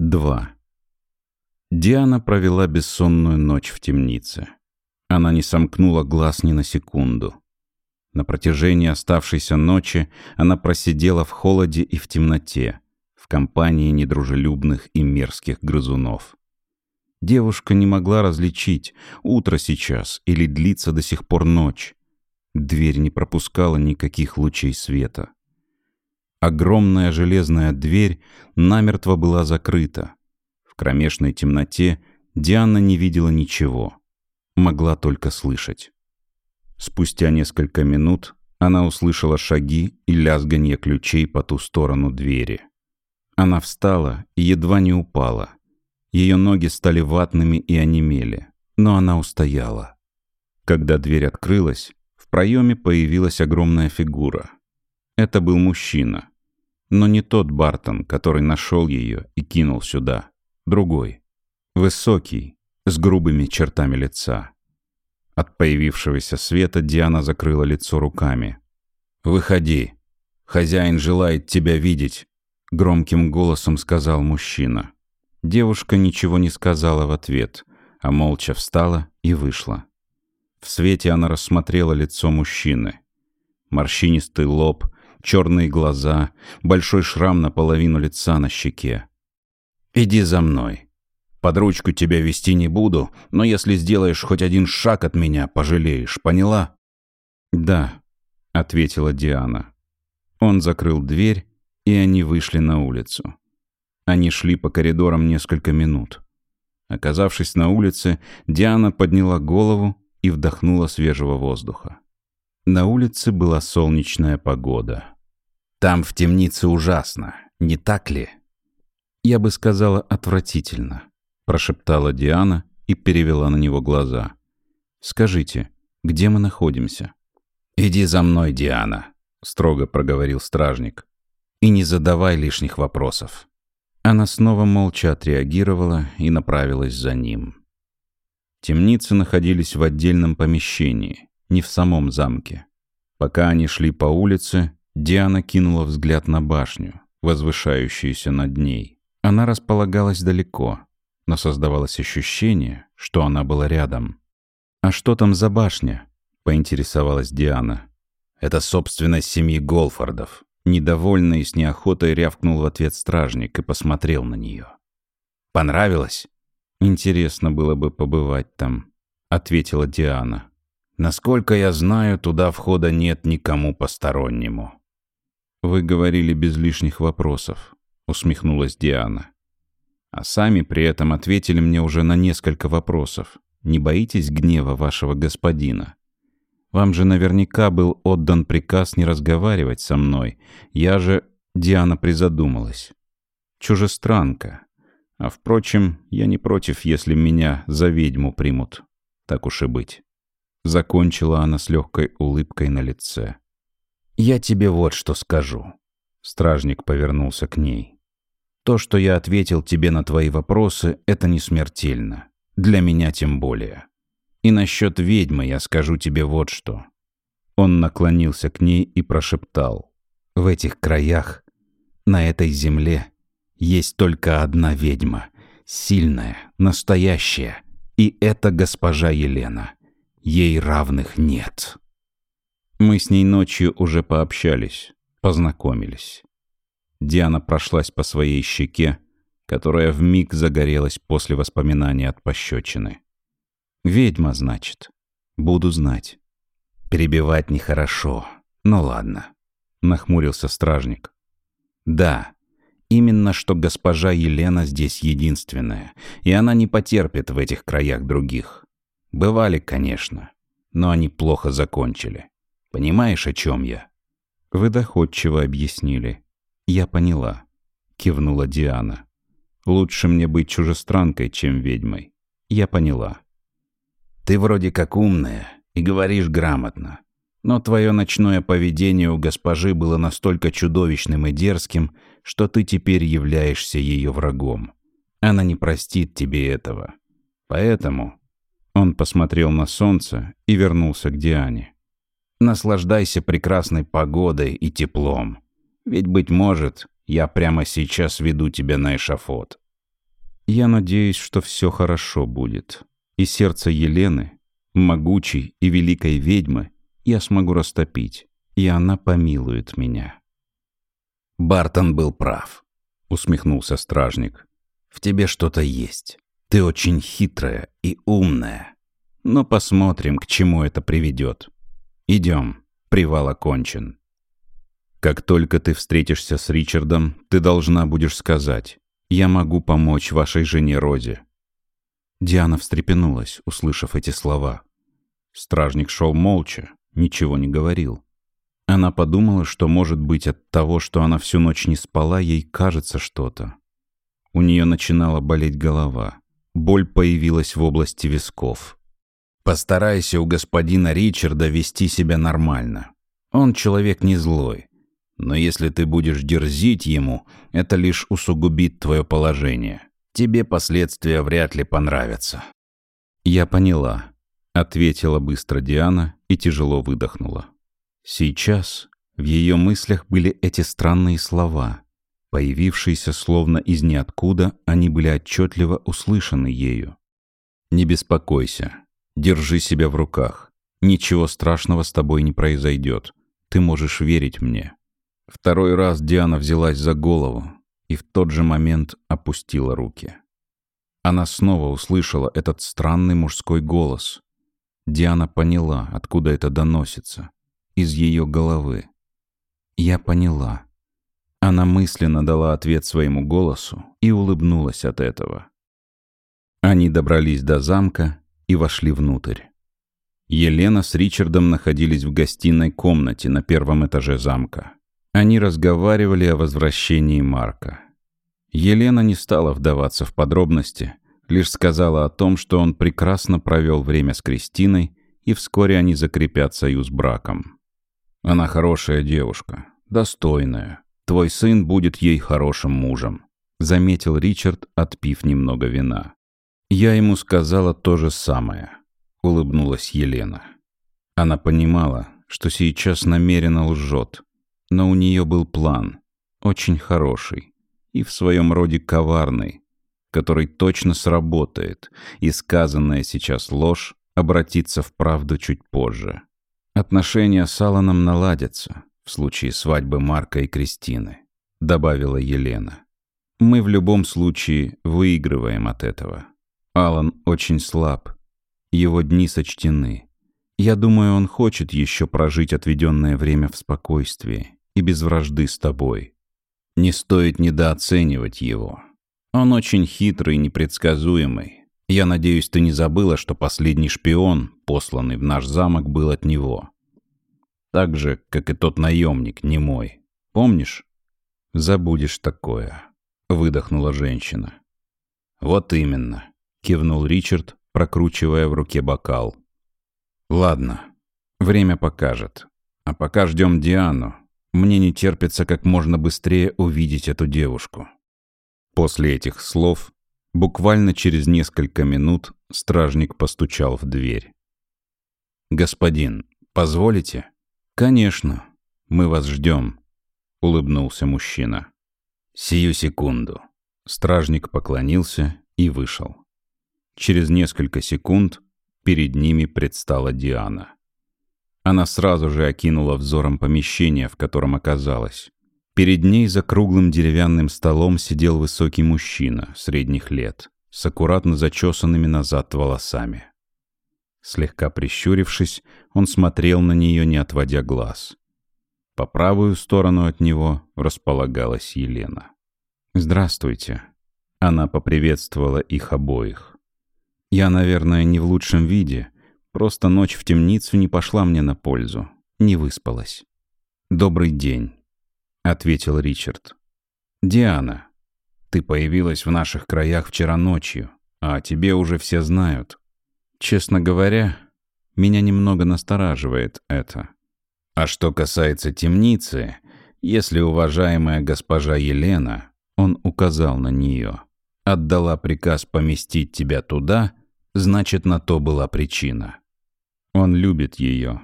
2. Диана провела бессонную ночь в темнице. Она не сомкнула глаз ни на секунду. На протяжении оставшейся ночи она просидела в холоде и в темноте, в компании недружелюбных и мерзких грызунов. Девушка не могла различить, утро сейчас или длится до сих пор ночь. Дверь не пропускала никаких лучей света. Огромная железная дверь намертво была закрыта. В кромешной темноте Диана не видела ничего. Могла только слышать. Спустя несколько минут она услышала шаги и лязганье ключей по ту сторону двери. Она встала и едва не упала. Ее ноги стали ватными и онемели, но она устояла. Когда дверь открылась, в проеме появилась огромная фигура. Это был мужчина. Но не тот Бартон, который нашел ее и кинул сюда. Другой. Высокий, с грубыми чертами лица. От появившегося света Диана закрыла лицо руками. «Выходи. Хозяин желает тебя видеть», — громким голосом сказал мужчина. Девушка ничего не сказала в ответ, а молча встала и вышла. В свете она рассмотрела лицо мужчины. Морщинистый лоб, черные глаза, большой шрам наполовину лица на щеке. «Иди за мной. Под ручку тебя вести не буду, но если сделаешь хоть один шаг от меня, пожалеешь, поняла?» «Да», — ответила Диана. Он закрыл дверь, и они вышли на улицу. Они шли по коридорам несколько минут. Оказавшись на улице, Диана подняла голову и вдохнула свежего воздуха. На улице была солнечная погода. «Там в темнице ужасно, не так ли?» «Я бы сказала, отвратительно», — прошептала Диана и перевела на него глаза. «Скажите, где мы находимся?» «Иди за мной, Диана», — строго проговорил стражник. «И не задавай лишних вопросов». Она снова молча отреагировала и направилась за ним. Темницы находились в отдельном помещении, не в самом замке. Пока они шли по улице, Диана кинула взгляд на башню, возвышающуюся над ней. Она располагалась далеко, но создавалось ощущение, что она была рядом. «А что там за башня?» — поинтересовалась Диана. «Это собственность семьи Голфордов». Недовольно и с неохотой рявкнул в ответ стражник и посмотрел на нее. «Понравилось?» «Интересно было бы побывать там», — ответила Диана. Насколько я знаю, туда входа нет никому постороннему. Вы говорили без лишних вопросов, усмехнулась Диана. А сами при этом ответили мне уже на несколько вопросов. Не боитесь гнева вашего господина? Вам же наверняка был отдан приказ не разговаривать со мной. Я же... Диана призадумалась. Чужестранка. А впрочем, я не против, если меня за ведьму примут. Так уж и быть. Закончила она с легкой улыбкой на лице. «Я тебе вот что скажу». Стражник повернулся к ней. «То, что я ответил тебе на твои вопросы, это не смертельно. Для меня тем более. И насчет ведьмы я скажу тебе вот что». Он наклонился к ней и прошептал. «В этих краях, на этой земле, есть только одна ведьма. Сильная, настоящая. И это госпожа Елена. Ей равных нет. Мы с ней ночью уже пообщались, познакомились. Диана прошлась по своей щеке, которая вмиг загорелась после воспоминания от пощечины. «Ведьма, значит. Буду знать». «Перебивать нехорошо. Ну ладно», — нахмурился стражник. «Да, именно что госпожа Елена здесь единственная, и она не потерпит в этих краях других. Бывали, конечно, но они плохо закончили. Понимаешь, о чем я? Вы доходчиво объяснили. Я поняла. Кивнула Диана. Лучше мне быть чужестранкой, чем ведьмой. Я поняла. Ты вроде как умная и говоришь грамотно. Но твое ночное поведение у госпожи было настолько чудовищным и дерзким, что ты теперь являешься ее врагом. Она не простит тебе этого. Поэтому он посмотрел на солнце и вернулся к Диане. «Наслаждайся прекрасной погодой и теплом. Ведь, быть может, я прямо сейчас веду тебя на эшафот». Я надеюсь, что все хорошо будет. И сердце Елены, могучей и великой ведьмы, я смогу растопить, и она помилует меня. Бартон был прав, усмехнулся стражник. В тебе что-то есть. Ты очень хитрая и умная. Но посмотрим, к чему это приведет. Идем, привал окончен. Как только ты встретишься с Ричардом, ты должна будешь сказать «Я могу помочь вашей жене Розе». Диана встрепенулась, услышав эти слова. Стражник шел молча, ничего не говорил. Она подумала, что, может быть, от того, что она всю ночь не спала, ей кажется что-то. У нее начинала болеть голова. Боль появилась в области висков. «Постарайся у господина Ричарда вести себя нормально. Он человек не злой. Но если ты будешь дерзить ему, это лишь усугубит твое положение. Тебе последствия вряд ли понравятся». «Я поняла», — ответила быстро Диана и тяжело выдохнула. Сейчас в ее мыслях были эти странные слова. Появившиеся словно из ниоткуда, они были отчетливо услышаны ею. «Не беспокойся. Держи себя в руках. Ничего страшного с тобой не произойдет. Ты можешь верить мне. Второй раз Диана взялась за голову и в тот же момент опустила руки. Она снова услышала этот странный мужской голос. Диана поняла, откуда это доносится. Из ее головы. «Я поняла». Она мысленно дала ответ своему голосу и улыбнулась от этого. Они добрались до замка и вошли внутрь. Елена с Ричардом находились в гостиной комнате на первом этаже замка. Они разговаривали о возвращении Марка. Елена не стала вдаваться в подробности, лишь сказала о том, что он прекрасно провел время с Кристиной, и вскоре они закрепят союз браком. «Она хорошая девушка, достойная. Твой сын будет ей хорошим мужем», — заметил Ричард, отпив немного вина. «Я ему сказала то же самое», — улыбнулась Елена. Она понимала, что сейчас намеренно лжет, но у нее был план, очень хороший и в своем роде коварный, который точно сработает, и сказанная сейчас ложь обратится в правду чуть позже. Отношения с Алланом наладятся в случае свадьбы Марка и Кристины, добавила Елена. Мы в любом случае выигрываем от этого. Алан очень слаб, его дни сочтены. Я думаю, он хочет еще прожить отведенное время в спокойствии и без вражды с тобой. Не стоит недооценивать его. Он очень хитрый и непредсказуемый. Я надеюсь, ты не забыла, что последний шпион, посланный в наш замок, был от него. Так же, как и тот наемник, не мой. Помнишь? Забудешь такое, выдохнула женщина. Вот именно, кивнул Ричард, прокручивая в руке бокал. Ладно, время покажет. А пока ждем Диану, мне не терпится как можно быстрее увидеть эту девушку. После этих слов, буквально через несколько минут, стражник постучал в дверь. «Господин, позволите?» «Конечно, мы вас ждем», — улыбнулся мужчина. «Сию секунду». Стражник поклонился и вышел. Через несколько секунд перед ними предстала Диана. Она сразу же окинула взором помещение, в котором оказалась. Перед ней за круглым деревянным столом сидел высокий мужчина средних лет, с аккуратно зачесанными назад волосами. Слегка прищурившись, он смотрел на нее, не отводя глаз. По правую сторону от него располагалась Елена. «Здравствуйте». Она поприветствовала их обоих. «Я, наверное, не в лучшем виде, Просто ночь в темницу не пошла мне на пользу. Не выспалась. «Добрый день», — ответил Ричард. «Диана, ты появилась в наших краях вчера ночью, а о тебе уже все знают. Честно говоря, меня немного настораживает это. А что касается темницы, если уважаемая госпожа Елена, он указал на нее, отдала приказ поместить тебя туда, значит, на то была причина. Он любит ее.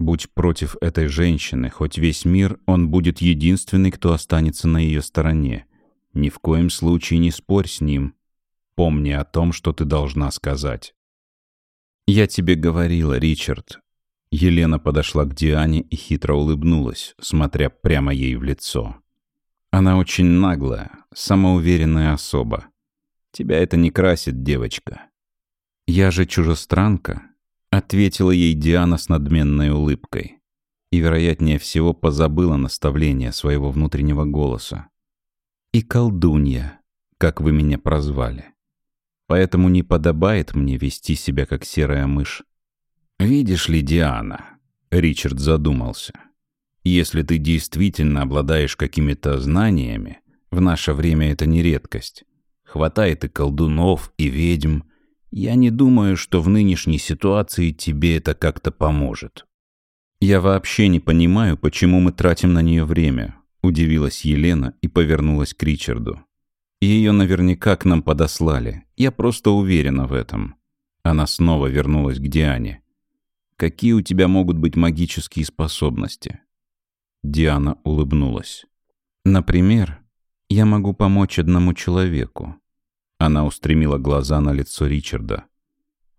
Будь против этой женщины, хоть весь мир, он будет единственный, кто останется на ее стороне. Ни в коем случае не спорь с ним. Помни о том, что ты должна сказать. «Я тебе говорила, Ричард». Елена подошла к Диане и хитро улыбнулась, смотря прямо ей в лицо. Она очень наглая, самоуверенная особа. Тебя это не красит, девочка. Я же чужестранка, ответила ей Диана с надменной улыбкой. И, вероятнее всего, позабыла наставление своего внутреннего голоса. И колдунья, как вы меня прозвали. Поэтому не подобает мне вести себя как серая мышь. «Видишь ли, Диана?» — Ричард задумался. «Если ты действительно обладаешь какими-то знаниями, в наше время это не редкость. Хватает и колдунов, и ведьм. Я не думаю, что в нынешней ситуации тебе это как-то поможет». «Я вообще не понимаю, почему мы тратим на нее время», — удивилась Елена и повернулась к Ричарду. Ее наверняка к нам подослали. Я просто уверена в этом. Она снова вернулась к Диане. Какие у тебя могут быть магические способности? Диана улыбнулась. Например, я могу помочь одному человеку. Она устремила глаза на лицо Ричарда.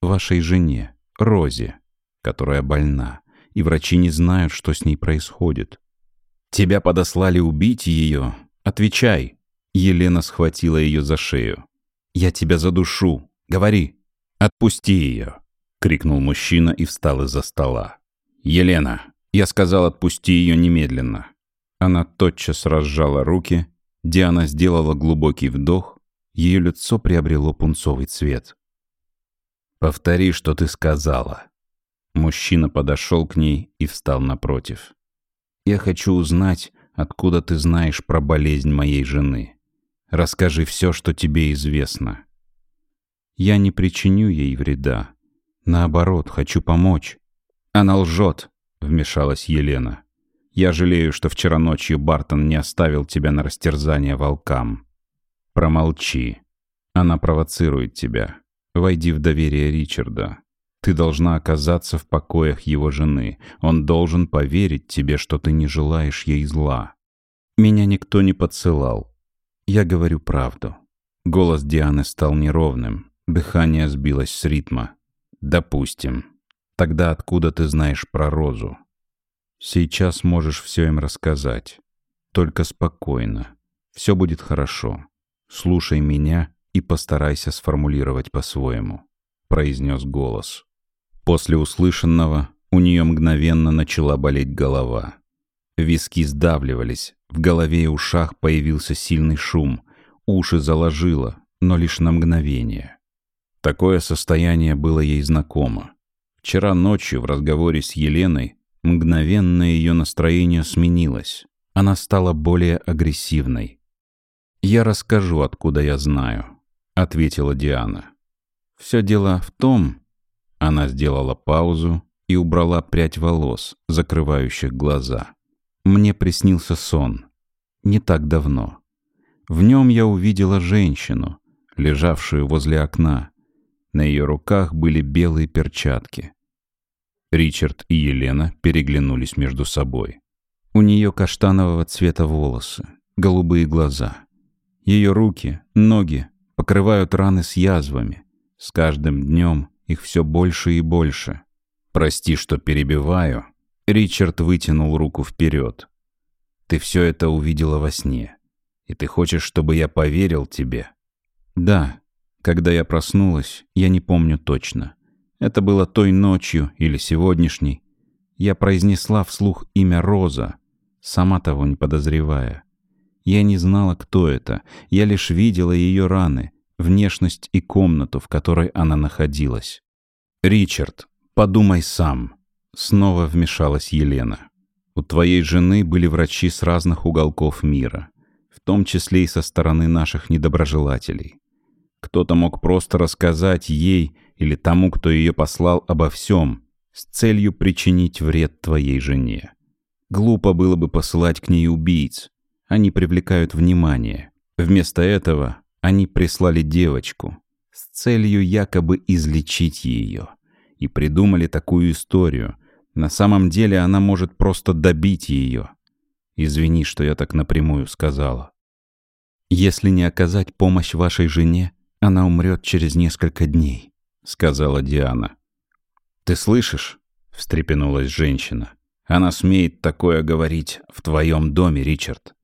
Вашей жене, Розе, которая больна, и врачи не знают, что с ней происходит. Тебя подослали убить ее? Отвечай. Елена схватила ее за шею. «Я тебя задушу! Говори! Отпусти ее!» — крикнул мужчина и встал из-за стола. «Елена!» Я сказал, отпусти ее немедленно. Она тотчас разжала руки, Диана сделала глубокий вдох, ее лицо приобрело пунцовый цвет. «Повтори, что ты сказала». Мужчина подошел к ней и встал напротив. «Я хочу узнать, откуда ты знаешь про болезнь моей жены. Расскажи все, что тебе известно. Я не причиню ей вреда. Наоборот, хочу помочь. Она лжет, вмешалась Елена. Я жалею, что вчера ночью Бартон не оставил тебя на растерзание волкам. Промолчи. Она провоцирует тебя. Войди в доверие Ричарда. Ты должна оказаться в покоях его жены. Он должен поверить тебе, что ты не желаешь ей зла. Меня никто не подсылал. Я говорю правду. Голос Дианы стал неровным. Дыхание сбилось с ритма. Допустим. Тогда откуда ты знаешь про Розу? Сейчас можешь все им рассказать. Только спокойно. Все будет хорошо. Слушай меня и постарайся сформулировать по-своему», — произнес голос. После услышанного у нее мгновенно начала болеть голова. Виски сдавливались, в голове и ушах появился сильный шум, уши заложило, но лишь на мгновение. Такое состояние было ей знакомо. Вчера ночью в разговоре с Еленой мгновенно ее настроение сменилось. Она стала более агрессивной. «Я расскажу, откуда я знаю», — ответила Диана. «Все дело в том...» Она сделала паузу и убрала прядь волос, закрывающих глаза. Мне приснился сон. Не так давно. В нем я увидела женщину, лежавшую возле окна. На ее руках были белые перчатки. Ричард и Елена переглянулись между собой. У нее каштанового цвета волосы, голубые глаза. Ее руки, ноги покрывают раны с язвами. С каждым днем их все больше и больше. Прости, что перебиваю, Ричард вытянул руку вперед. «Ты все это увидела во сне. И ты хочешь, чтобы я поверил тебе?» «Да. Когда я проснулась, я не помню точно. Это было той ночью или сегодняшней. Я произнесла вслух имя Роза, сама того не подозревая. Я не знала, кто это. Я лишь видела ее раны, внешность и комнату, в которой она находилась. «Ричард, подумай сам», Снова вмешалась Елена. «У твоей жены были врачи с разных уголков мира, в том числе и со стороны наших недоброжелателей. Кто-то мог просто рассказать ей или тому, кто ее послал, обо всем, с целью причинить вред твоей жене. Глупо было бы посылать к ней убийц. Они привлекают внимание. Вместо этого они прислали девочку с целью якобы излечить ее. И придумали такую историю, на самом деле она может просто добить ее. Извини, что я так напрямую сказала. Если не оказать помощь вашей жене, Она умрет через несколько дней», — сказала Диана. «Ты слышишь?» — встрепенулась женщина. «Она смеет такое говорить в твоем доме, Ричард.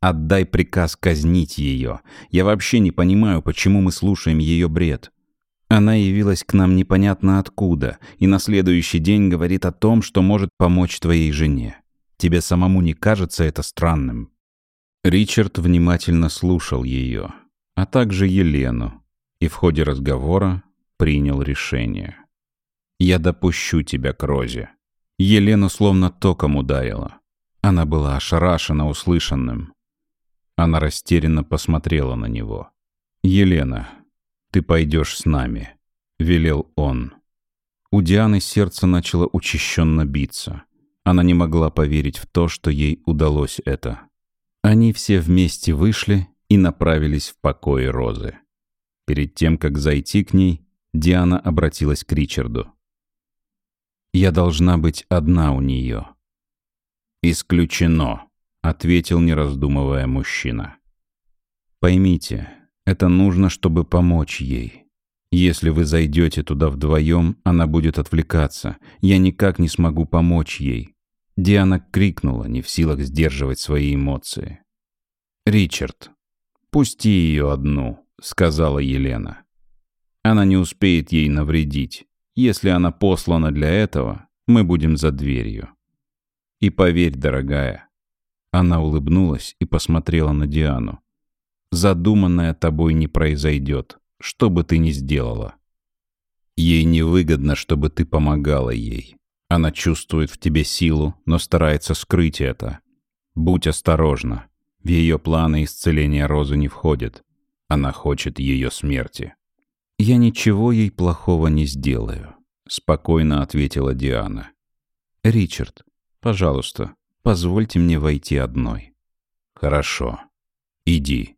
Отдай приказ казнить ее. Я вообще не понимаю, почему мы слушаем ее бред. Она явилась к нам непонятно откуда, и на следующий день говорит о том, что может помочь твоей жене. Тебе самому не кажется это странным?» Ричард внимательно слушал ее, а также Елену, и в ходе разговора принял решение. «Я допущу тебя к Розе». Елену словно током ударила. Она была ошарашена услышанным. Она растерянно посмотрела на него. «Елена, ты пойдешь с нами», — велел он. У Дианы сердце начало учащенно биться. Она не могла поверить в то, что ей удалось это. Они все вместе вышли и направились в покои Розы. Перед тем, как зайти к ней, Диана обратилась к Ричарду. «Я должна быть одна у нее». «Исключено», — ответил, не раздумывая мужчина. «Поймите, это нужно, чтобы помочь ей. Если вы зайдете туда вдвоем, она будет отвлекаться. Я никак не смогу помочь ей». Диана крикнула, не в силах сдерживать свои эмоции. «Ричард, пусти ее одну», — сказала Елена. «Она не успеет ей навредить. Если она послана для этого, мы будем за дверью. И поверь, дорогая». Она улыбнулась и посмотрела на Диану. «Задуманное тобой не произойдет, что бы ты ни сделала. Ей невыгодно, чтобы ты помогала ей. Она чувствует в тебе силу, но старается скрыть это. Будь осторожна. В ее планы исцеления Розы не входит. Она хочет ее смерти. «Я ничего ей плохого не сделаю», — спокойно ответила Диана. «Ричард, пожалуйста, позвольте мне войти одной». «Хорошо. Иди».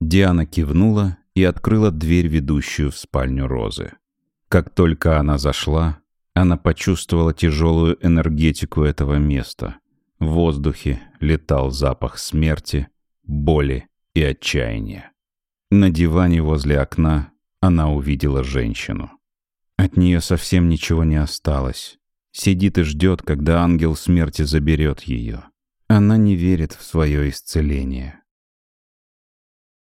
Диана кивнула и открыла дверь, ведущую в спальню Розы. Как только она зашла, она почувствовала тяжелую энергетику этого места. В воздухе летал запах смерти, боли и отчаяния. На диване возле окна она увидела женщину. От нее совсем ничего не осталось. Сидит и ждет, когда ангел смерти заберет ее. Она не верит в свое исцеление.